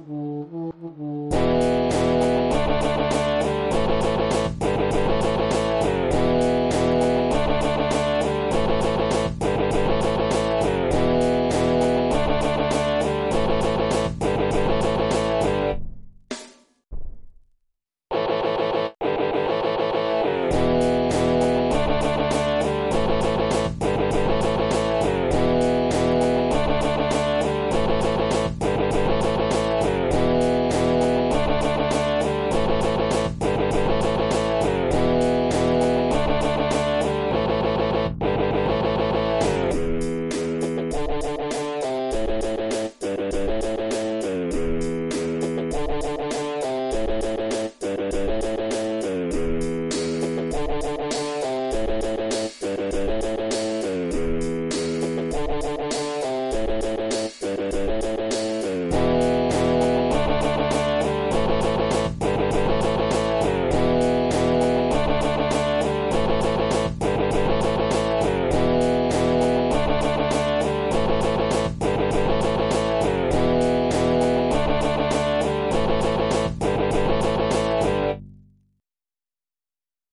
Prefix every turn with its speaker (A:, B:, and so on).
A: vulgo